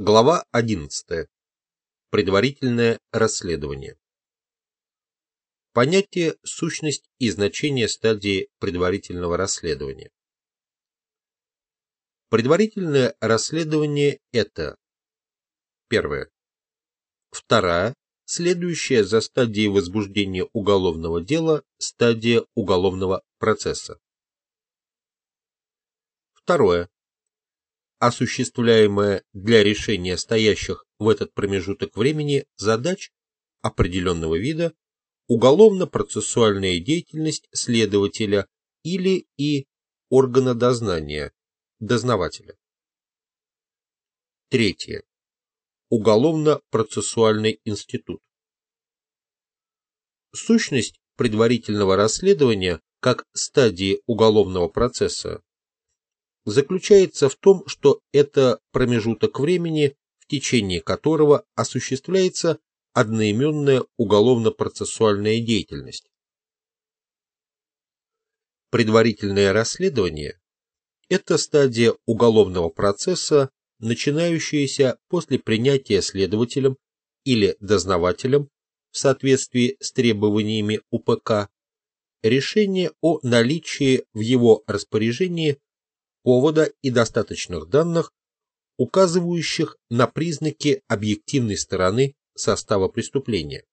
Глава 11. Предварительное расследование. Понятие сущность и значение стадии предварительного расследования. Предварительное расследование – это первое. Вторая, следующая за стадией возбуждения уголовного дела, стадия уголовного процесса. Второе осуществляемая для решения стоящих в этот промежуток времени задач определенного вида, уголовно-процессуальная деятельность следователя или и органа дознания, дознавателя. Третье. Уголовно-процессуальный институт. Сущность предварительного расследования как стадии уголовного процесса заключается в том, что это промежуток времени, в течение которого осуществляется одноименная уголовно-процессуальная деятельность. Предварительное расследование – это стадия уголовного процесса, начинающаяся после принятия следователем или дознавателем в соответствии с требованиями УПК решения о наличии в его распоряжении повода и достаточных данных, указывающих на признаки объективной стороны состава преступления.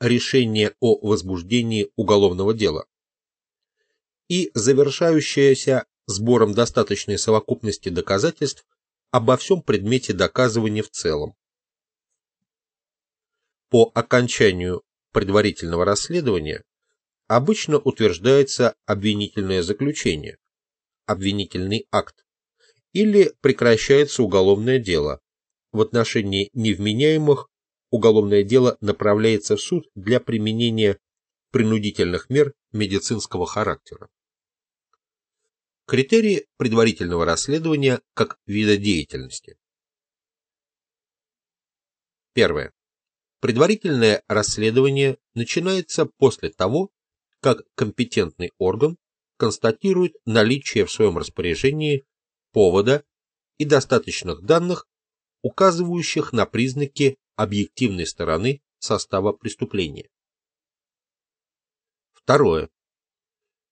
Решение о возбуждении уголовного дела и завершающееся сбором достаточной совокупности доказательств обо всем предмете доказывания в целом. По окончанию предварительного расследования обычно утверждается обвинительное заключение, обвинительный акт, или прекращается уголовное дело. В отношении невменяемых уголовное дело направляется в суд для применения принудительных мер медицинского характера. Критерии предварительного расследования как вида деятельности. Первое. Предварительное расследование начинается после того, как компетентный орган констатирует наличие в своем распоряжении повода и достаточных данных, указывающих на признаки объективной стороны состава преступления. Второе.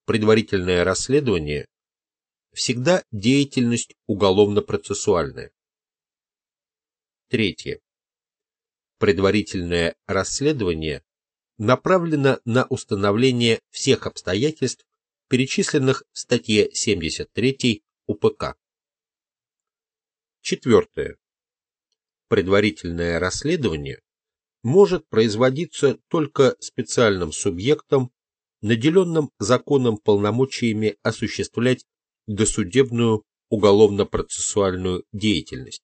Предварительное расследование всегда деятельность уголовно-процессуальная. Третье. Предварительное расследование направлено на установление всех обстоятельств, перечисленных в статье 73 УПК. Четвертое. Предварительное расследование может производиться только специальным субъектом, наделенным законом полномочиями осуществлять досудебную уголовно-процессуальную деятельность.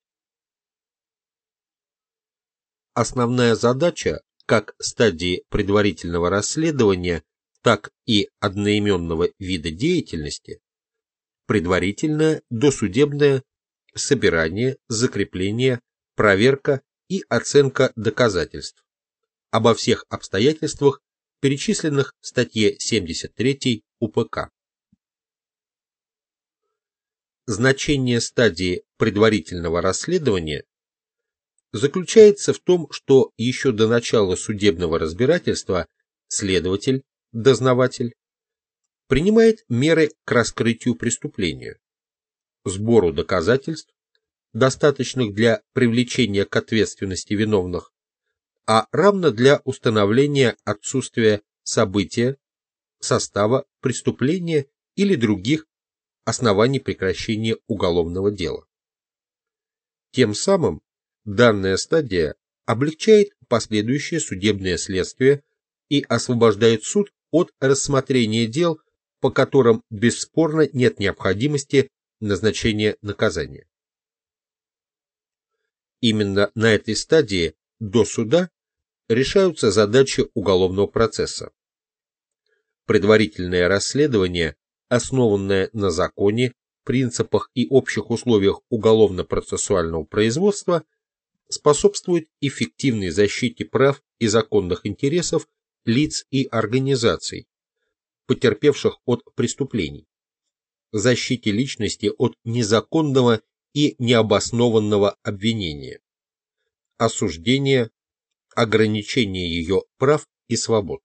Основная задача как стадии предварительного расследования так и одноименного вида деятельности, предварительное досудебное собирание, закрепление, проверка и оценка доказательств обо всех обстоятельствах, перечисленных в статье 73 УПК. Значение стадии предварительного расследования заключается в том, что еще до начала судебного разбирательства следователь дознаватель, принимает меры к раскрытию преступления, сбору доказательств, достаточных для привлечения к ответственности виновных, а равно для установления отсутствия события, состава преступления или других оснований прекращения уголовного дела. Тем самым данная стадия облегчает последующее судебное следствие и освобождает суд от рассмотрения дел, по которым бесспорно нет необходимости назначения наказания. Именно на этой стадии до суда решаются задачи уголовного процесса. Предварительное расследование, основанное на законе, принципах и общих условиях уголовно-процессуального производства, способствует эффективной защите прав и законных интересов лиц и организаций, потерпевших от преступлений, защите личности от незаконного и необоснованного обвинения, осуждения, ограничения ее прав и свобод.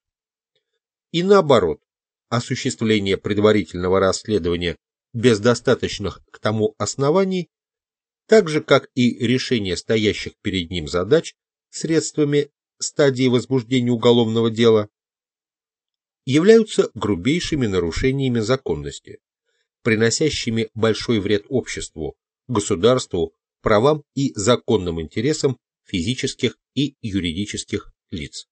И наоборот, осуществление предварительного расследования без достаточных к тому оснований, так же как и решение стоящих перед ним задач средствами стадии возбуждения уголовного дела, являются грубейшими нарушениями законности, приносящими большой вред обществу, государству, правам и законным интересам физических и юридических лиц.